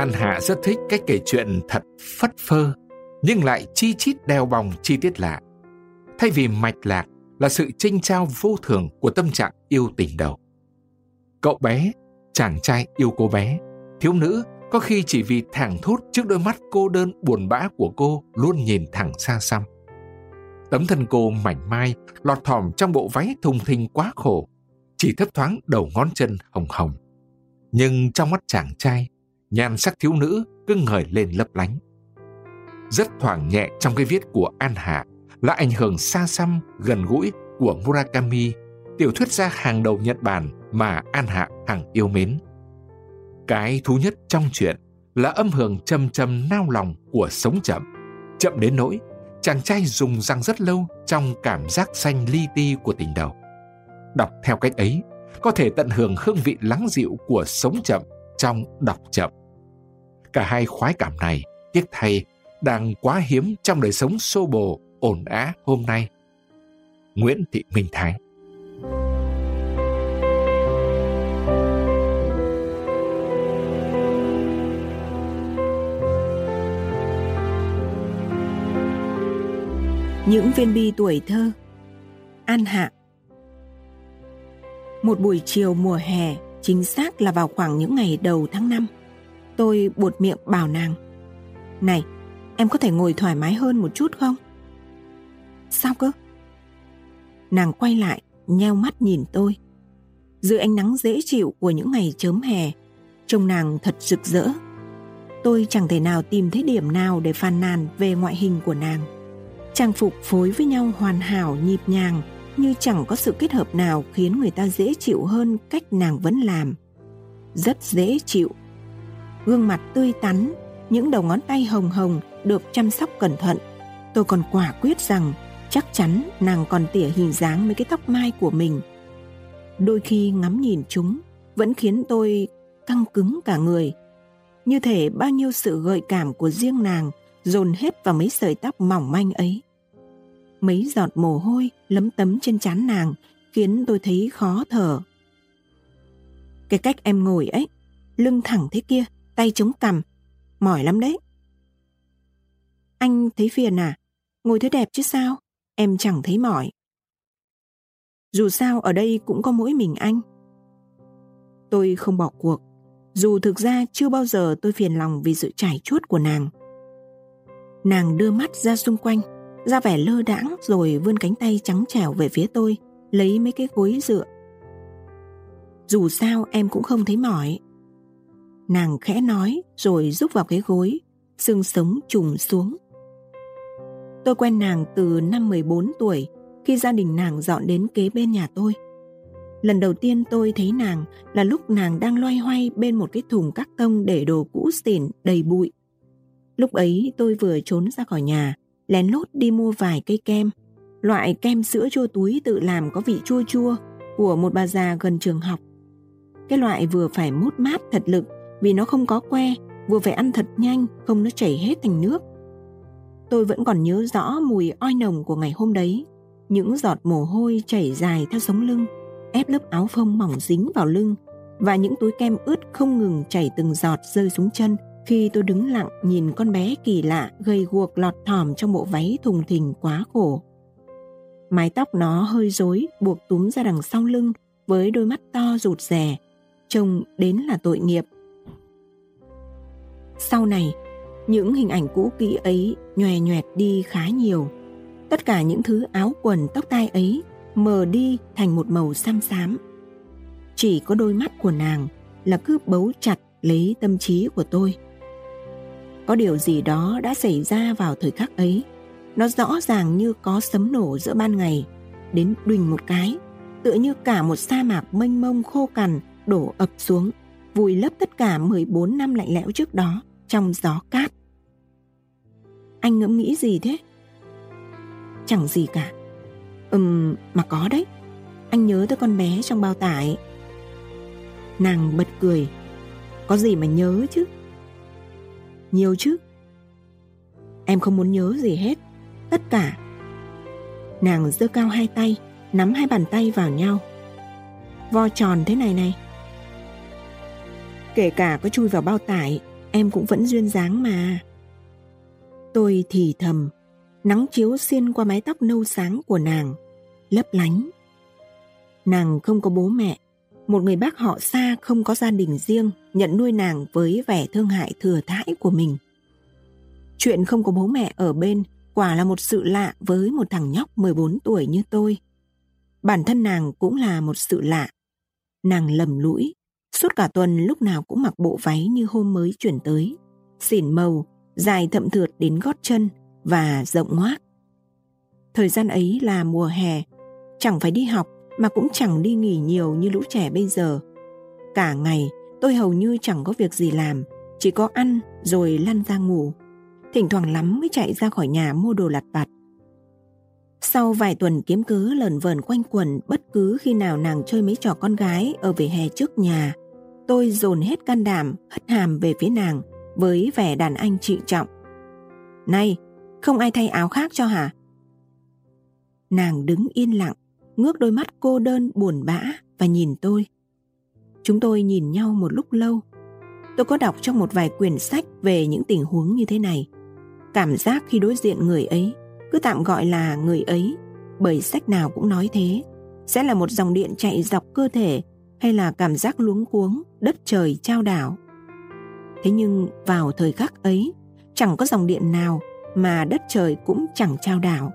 An Hạ rất thích cách kể chuyện thật phất phơ, nhưng lại chi chít đeo bòng chi tiết lạ. Thay vì mạch lạc là sự trinh trao vô thường của tâm trạng yêu tình đầu. Cậu bé, chàng trai yêu cô bé, thiếu nữ có khi chỉ vì thẳng thốt trước đôi mắt cô đơn buồn bã của cô luôn nhìn thẳng xa xăm. Tấm thân cô mảnh mai, lọt thỏm trong bộ váy thùng thình quá khổ, chỉ thấp thoáng đầu ngón chân hồng hồng. Nhưng trong mắt chàng trai, nhan sắc thiếu nữ cứ ngời lên lấp lánh. Rất thoảng nhẹ trong cái viết của An Hạ là ảnh hưởng xa xăm, gần gũi của Murakami, tiểu thuyết gia hàng đầu Nhật Bản mà An Hạ hằng yêu mến. Cái thú nhất trong chuyện là âm hưởng trầm trầm nao lòng của sống chậm. Chậm đến nỗi, chàng trai dùng răng rất lâu trong cảm giác xanh li ti của tình đầu. Đọc theo cách ấy, có thể tận hưởng hương vị lắng dịu của sống chậm trong đọc chậm. Cả hai khoái cảm này, tiếc thay, đang quá hiếm trong đời sống xô bồ, ổn á hôm nay. Nguyễn Thị Minh Thái. Những viên bi tuổi thơ. An Hạ. Một buổi chiều mùa hè, chính xác là vào khoảng những ngày đầu tháng 5, tôi buột miệng bảo nàng Này, em có thể ngồi thoải mái hơn một chút không? Sao cơ? Nàng quay lại, nheo mắt nhìn tôi. Dưới ánh nắng dễ chịu của những ngày chớm hè, trông nàng thật rực rỡ. Tôi chẳng thể nào tìm thấy điểm nào để phàn nàn về ngoại hình của nàng trang phục phối với nhau hoàn hảo nhịp nhàng như chẳng có sự kết hợp nào khiến người ta dễ chịu hơn cách nàng vẫn làm. Rất dễ chịu. Gương mặt tươi tắn, những đầu ngón tay hồng hồng được chăm sóc cẩn thận. Tôi còn quả quyết rằng chắc chắn nàng còn tỉa hình dáng mấy cái tóc mai của mình. Đôi khi ngắm nhìn chúng vẫn khiến tôi căng cứng cả người. Như thể bao nhiêu sự gợi cảm của riêng nàng dồn hết vào mấy sợi tóc mỏng manh ấy. Mấy giọt mồ hôi lấm tấm trên trán nàng khiến tôi thấy khó thở. Cái cách em ngồi ấy, lưng thẳng thế kia, tay chống cằm, mỏi lắm đấy. Anh thấy phiền à? Ngồi thế đẹp chứ sao? Em chẳng thấy mỏi. Dù sao ở đây cũng có mỗi mình anh. Tôi không bỏ cuộc, dù thực ra chưa bao giờ tôi phiền lòng vì sự trải chuốt của nàng. Nàng đưa mắt ra xung quanh, ra vẻ lơ đãng rồi vươn cánh tay trắng trẻo về phía tôi, lấy mấy cái gối dựa. Dù sao em cũng không thấy mỏi. Nàng khẽ nói rồi rúc vào cái gối, xương sống trùng xuống. Tôi quen nàng từ năm 14 tuổi khi gia đình nàng dọn đến kế bên nhà tôi. Lần đầu tiên tôi thấy nàng là lúc nàng đang loay hoay bên một cái thùng các tông để đồ cũ xỉn đầy bụi. Lúc ấy tôi vừa trốn ra khỏi nhà, lén lút đi mua vài cây kem. Loại kem sữa chua túi tự làm có vị chua chua của một bà già gần trường học. Cái loại vừa phải mút mát thật lực vì nó không có que, vừa phải ăn thật nhanh, không nó chảy hết thành nước. Tôi vẫn còn nhớ rõ mùi oi nồng của ngày hôm đấy. Những giọt mồ hôi chảy dài theo sống lưng, ép lớp áo phông mỏng dính vào lưng và những túi kem ướt không ngừng chảy từng giọt rơi xuống chân khi tôi đứng lặng nhìn con bé kỳ lạ gầy guộc lọt thỏm trong bộ váy thùng thình quá khổ. Mái tóc nó hơi rối buộc túm ra đằng sau lưng với đôi mắt to rụt rè, trông đến là tội nghiệp. Sau này, những hình ảnh cũ kỹ ấy nhòe nhoẹt đi khá nhiều. Tất cả những thứ áo quần tóc tai ấy mờ đi thành một màu xám xám. Chỉ có đôi mắt của nàng là cứ bấu chặt lấy tâm trí của tôi. Có điều gì đó đã xảy ra vào thời khắc ấy. Nó rõ ràng như có sấm nổ giữa ban ngày, đến đùnh một cái, tựa như cả một sa mạc mênh mông khô cằn đổ ập xuống, vùi lấp tất cả 14 năm lạnh lẽo trước đó trong gió cát. Anh ngẫm nghĩ gì thế? Chẳng gì cả. Ừm, mà có đấy. Anh nhớ tới con bé trong bao tải. Nàng bật cười. Có gì mà nhớ chứ? nhiều chứ em không muốn nhớ gì hết tất cả nàng giơ cao hai tay nắm hai bàn tay vào nhau vo tròn thế này này kể cả có chui vào bao tải em cũng vẫn duyên dáng mà. Tôi thì thầm, nắng chiếu xuyên qua mái tóc nâu sáng của nàng, lấp lánh. Nàng không có bố mẹ, một người bác họ xa không có gia đình riêng nhận nuôi nàng với vẻ thương hại thừa thãi của mình. Chuyện không có bố mẹ ở bên quả là một sự lạ với một thằng nhóc 14 tuổi như tôi. Bản thân nàng cũng là một sự lạ. Nàng lầm lũi, suốt cả tuần lúc nào cũng mặc bộ váy như hôm mới chuyển tới, xỉn màu, dài thậm thượt đến gót chân và rộng ngoác. Thời gian ấy là mùa hè, chẳng phải đi học mà cũng chẳng đi nghỉ nhiều như lũ trẻ bây giờ. Cả ngày tôi hầu như chẳng có việc gì làm, chỉ có ăn rồi lăn ra ngủ. Thỉnh thoảng lắm mới chạy ra khỏi nhà mua đồ lặt vặt. Sau vài tuần kiếm cớ lờn vờn quanh quần bất cứ khi nào nàng chơi mấy trò con gái ở vỉa hè trước nhà, tôi dồn hết can đảm hất hàm về phía nàng với vẻ đàn anh trị trọng. Này, không ai thay áo khác cho hả? Nàng đứng yên lặng, ngước đôi mắt cô đơn buồn bã và nhìn tôi. Chúng tôi nhìn nhau một lúc lâu. Tôi có đọc trong một vài quyển sách về những tình huống như thế này. Cảm giác khi đối diện người ấy, cứ tạm gọi là người ấy, bởi sách nào cũng nói thế, sẽ là một dòng điện chạy dọc cơ thể hay là cảm giác luống cuống, đất trời trao đảo. Thế nhưng vào thời khắc ấy, chẳng có dòng điện nào mà đất trời cũng chẳng trao đảo.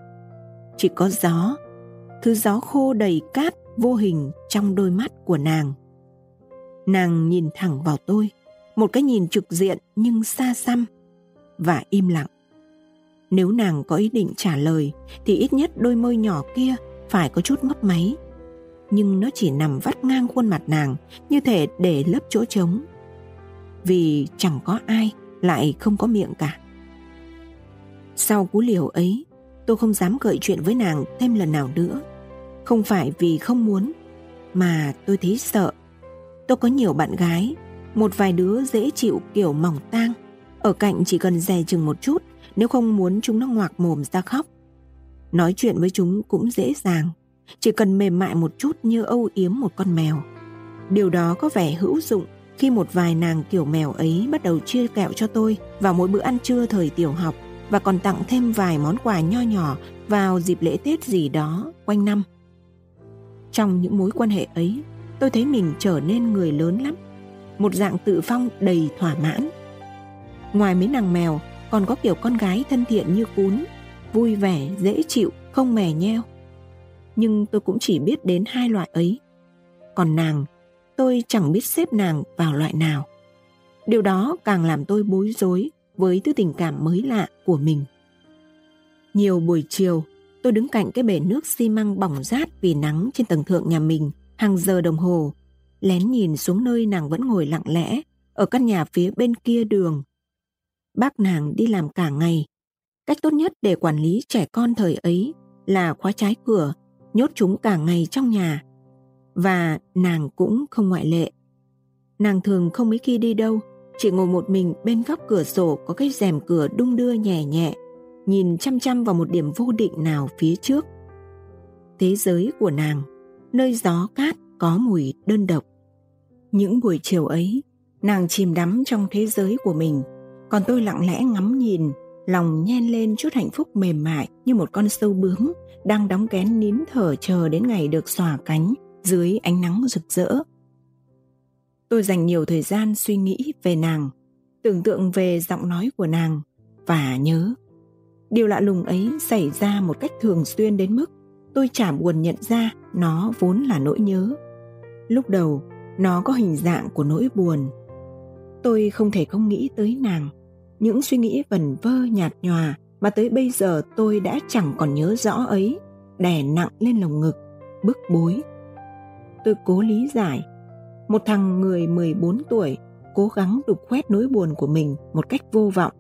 Chỉ có gió thứ gió khô đầy cát vô hình trong đôi mắt của nàng. Nàng nhìn thẳng vào tôi, một cái nhìn trực diện nhưng xa xăm và im lặng. Nếu nàng có ý định trả lời thì ít nhất đôi môi nhỏ kia phải có chút mấp máy. Nhưng nó chỉ nằm vắt ngang khuôn mặt nàng như thể để lấp chỗ trống. Vì chẳng có ai lại không có miệng cả. Sau cú liều ấy, tôi không dám gợi chuyện với nàng thêm lần nào nữa không phải vì không muốn, mà tôi thấy sợ. Tôi có nhiều bạn gái, một vài đứa dễ chịu kiểu mỏng tang. Ở cạnh chỉ cần dè chừng một chút, nếu không muốn chúng nó ngoạc mồm ra khóc. Nói chuyện với chúng cũng dễ dàng, chỉ cần mềm mại một chút như âu yếm một con mèo. Điều đó có vẻ hữu dụng khi một vài nàng kiểu mèo ấy bắt đầu chia kẹo cho tôi vào mỗi bữa ăn trưa thời tiểu học và còn tặng thêm vài món quà nho nhỏ vào dịp lễ Tết gì đó quanh năm. Trong những mối quan hệ ấy, tôi thấy mình trở nên người lớn lắm. Một dạng tự phong đầy thỏa mãn. Ngoài mấy nàng mèo, còn có kiểu con gái thân thiện như cún, vui vẻ, dễ chịu, không mè nheo. Nhưng tôi cũng chỉ biết đến hai loại ấy. Còn nàng, tôi chẳng biết xếp nàng vào loại nào. Điều đó càng làm tôi bối rối với thứ tình cảm mới lạ của mình. Nhiều buổi chiều, Tôi đứng cạnh cái bể nước xi măng bỏng rát vì nắng trên tầng thượng nhà mình hàng giờ đồng hồ, lén nhìn xuống nơi nàng vẫn ngồi lặng lẽ ở căn nhà phía bên kia đường. Bác nàng đi làm cả ngày. Cách tốt nhất để quản lý trẻ con thời ấy là khóa trái cửa, nhốt chúng cả ngày trong nhà. Và nàng cũng không ngoại lệ. Nàng thường không mấy khi đi đâu, chỉ ngồi một mình bên góc cửa sổ có cái rèm cửa đung đưa nhẹ nhẹ nhìn chăm chăm vào một điểm vô định nào phía trước. Thế giới của nàng, nơi gió cát có mùi đơn độc. Những buổi chiều ấy, nàng chìm đắm trong thế giới của mình, còn tôi lặng lẽ ngắm nhìn, lòng nhen lên chút hạnh phúc mềm mại như một con sâu bướm đang đóng kén nín thở chờ đến ngày được xòa cánh dưới ánh nắng rực rỡ. Tôi dành nhiều thời gian suy nghĩ về nàng, tưởng tượng về giọng nói của nàng và nhớ Điều lạ lùng ấy xảy ra một cách thường xuyên đến mức tôi chả buồn nhận ra nó vốn là nỗi nhớ. Lúc đầu, nó có hình dạng của nỗi buồn. Tôi không thể không nghĩ tới nàng. Những suy nghĩ vần vơ nhạt nhòa mà tới bây giờ tôi đã chẳng còn nhớ rõ ấy, đè nặng lên lồng ngực, bức bối. Tôi cố lý giải. Một thằng người 14 tuổi cố gắng đục khoét nỗi buồn của mình một cách vô vọng.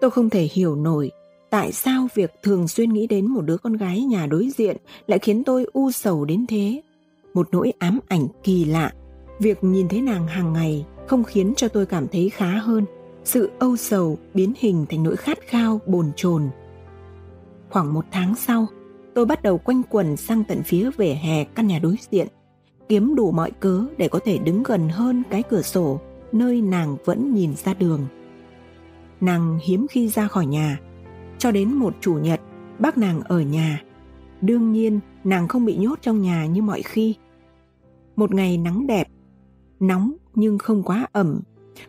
Tôi không thể hiểu nổi tại sao việc thường xuyên nghĩ đến một đứa con gái nhà đối diện lại khiến tôi u sầu đến thế một nỗi ám ảnh kỳ lạ việc nhìn thấy nàng hàng ngày không khiến cho tôi cảm thấy khá hơn sự âu sầu biến hình thành nỗi khát khao bồn chồn khoảng một tháng sau tôi bắt đầu quanh quần sang tận phía vỉa hè căn nhà đối diện kiếm đủ mọi cớ để có thể đứng gần hơn cái cửa sổ nơi nàng vẫn nhìn ra đường. Nàng hiếm khi ra khỏi nhà, cho đến một chủ nhật, bác nàng ở nhà. Đương nhiên, nàng không bị nhốt trong nhà như mọi khi. Một ngày nắng đẹp, nóng nhưng không quá ẩm,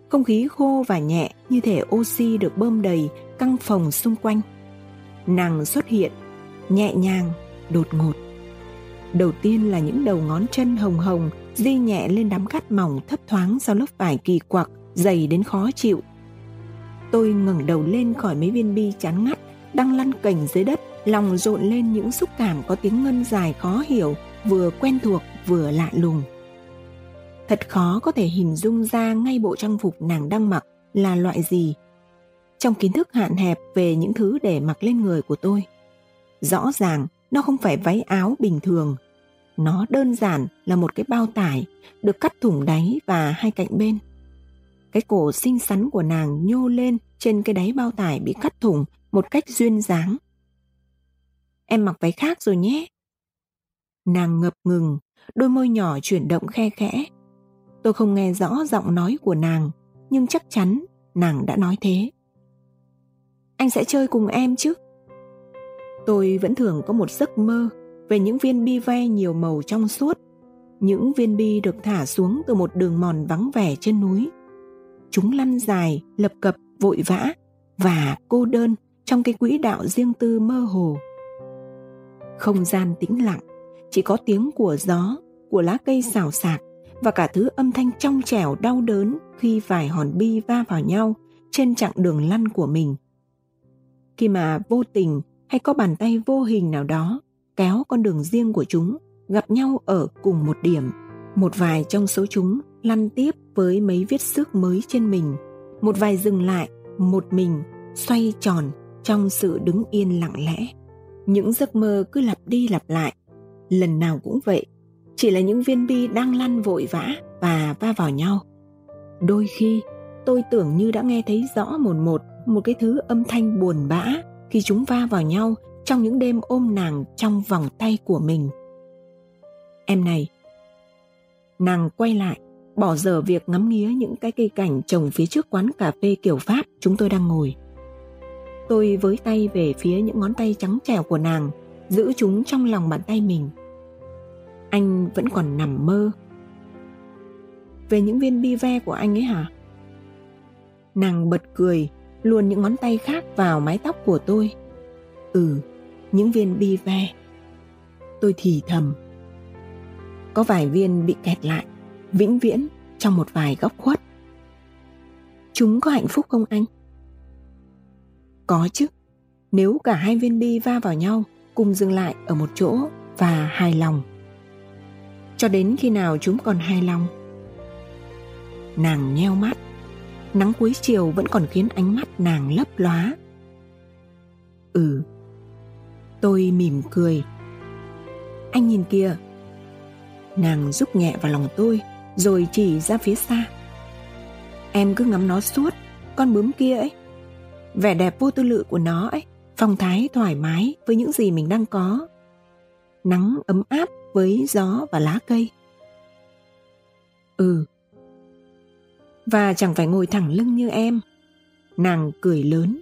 không khí khô và nhẹ như thể oxy được bơm đầy căn phòng xung quanh. Nàng xuất hiện, nhẹ nhàng, đột ngột. Đầu tiên là những đầu ngón chân hồng hồng di nhẹ lên đám cát mỏng thấp thoáng sau lớp vải kỳ quặc, dày đến khó chịu. Tôi ngẩng đầu lên khỏi mấy viên bi chán ngắt, đang lăn cành dưới đất, lòng rộn lên những xúc cảm có tiếng ngân dài khó hiểu, vừa quen thuộc vừa lạ lùng. Thật khó có thể hình dung ra ngay bộ trang phục nàng đang mặc là loại gì. Trong kiến thức hạn hẹp về những thứ để mặc lên người của tôi. Rõ ràng nó không phải váy áo bình thường. Nó đơn giản là một cái bao tải được cắt thủng đáy và hai cạnh bên. Cái cổ xinh xắn của nàng nhô lên trên cái đáy bao tải bị cắt thủng một cách duyên dáng. Em mặc váy khác rồi nhé. Nàng ngập ngừng, đôi môi nhỏ chuyển động khe khẽ. Tôi không nghe rõ giọng nói của nàng, nhưng chắc chắn nàng đã nói thế. Anh sẽ chơi cùng em chứ? Tôi vẫn thường có một giấc mơ về những viên bi ve nhiều màu trong suốt. Những viên bi được thả xuống từ một đường mòn vắng vẻ trên núi. Chúng lăn dài, lập cập, vội vã và cô đơn trong cái quỹ đạo riêng tư mơ hồ. Không gian tĩnh lặng, chỉ có tiếng của gió, của lá cây xào xạc và cả thứ âm thanh trong trẻo đau đớn khi vài hòn bi va vào nhau trên chặng đường lăn của mình. Khi mà vô tình hay có bàn tay vô hình nào đó kéo con đường riêng của chúng gặp nhau ở cùng một điểm. Một vài trong số chúng lăn tiếp với mấy vết xước mới trên mình. Một vài dừng lại, một mình, xoay tròn trong sự đứng yên lặng lẽ. Những giấc mơ cứ lặp đi lặp lại. Lần nào cũng vậy, chỉ là những viên bi đang lăn vội vã và va vào nhau. Đôi khi, tôi tưởng như đã nghe thấy rõ một một một cái thứ âm thanh buồn bã khi chúng va vào nhau trong những đêm ôm nàng trong vòng tay của mình. Em này, nàng quay lại, bỏ dở việc ngắm nghía những cái cây cảnh trồng phía trước quán cà phê kiểu Pháp chúng tôi đang ngồi. Tôi với tay về phía những ngón tay trắng trẻo của nàng, giữ chúng trong lòng bàn tay mình. Anh vẫn còn nằm mơ. Về những viên bi ve của anh ấy hả? Nàng bật cười, luồn những ngón tay khác vào mái tóc của tôi. Ừ, những viên bi ve. Tôi thì thầm. Có vài viên bị kẹt lại, vĩnh viễn trong một vài góc khuất. Chúng có hạnh phúc không anh? Có chứ. Nếu cả hai viên bi va vào nhau, cùng dừng lại ở một chỗ và hài lòng. Cho đến khi nào chúng còn hài lòng? Nàng nheo mắt. Nắng cuối chiều vẫn còn khiến ánh mắt nàng lấp lóa. Ừ, Tôi mỉm cười. Anh nhìn kìa. Nàng rúc nhẹ vào lòng tôi rồi chỉ ra phía xa. Em cứ ngắm nó suốt, con bướm kia ấy. Vẻ đẹp vô tư lự của nó ấy, phong thái thoải mái với những gì mình đang có. Nắng ấm áp với gió và lá cây. Ừ. Và chẳng phải ngồi thẳng lưng như em. Nàng cười lớn.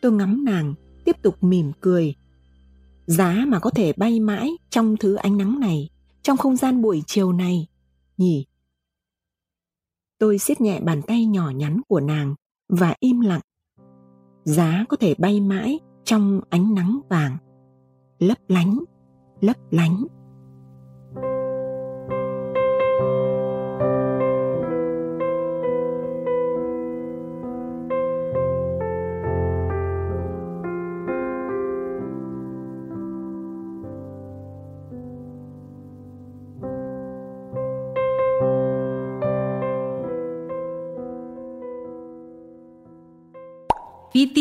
Tôi ngắm nàng, tiếp tục mỉm cười giá mà có thể bay mãi trong thứ ánh nắng này, trong không gian buổi chiều này, nhỉ? Tôi siết nhẹ bàn tay nhỏ nhắn của nàng và im lặng. Giá có thể bay mãi trong ánh nắng vàng, lấp lánh, lấp lánh.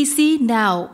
See now.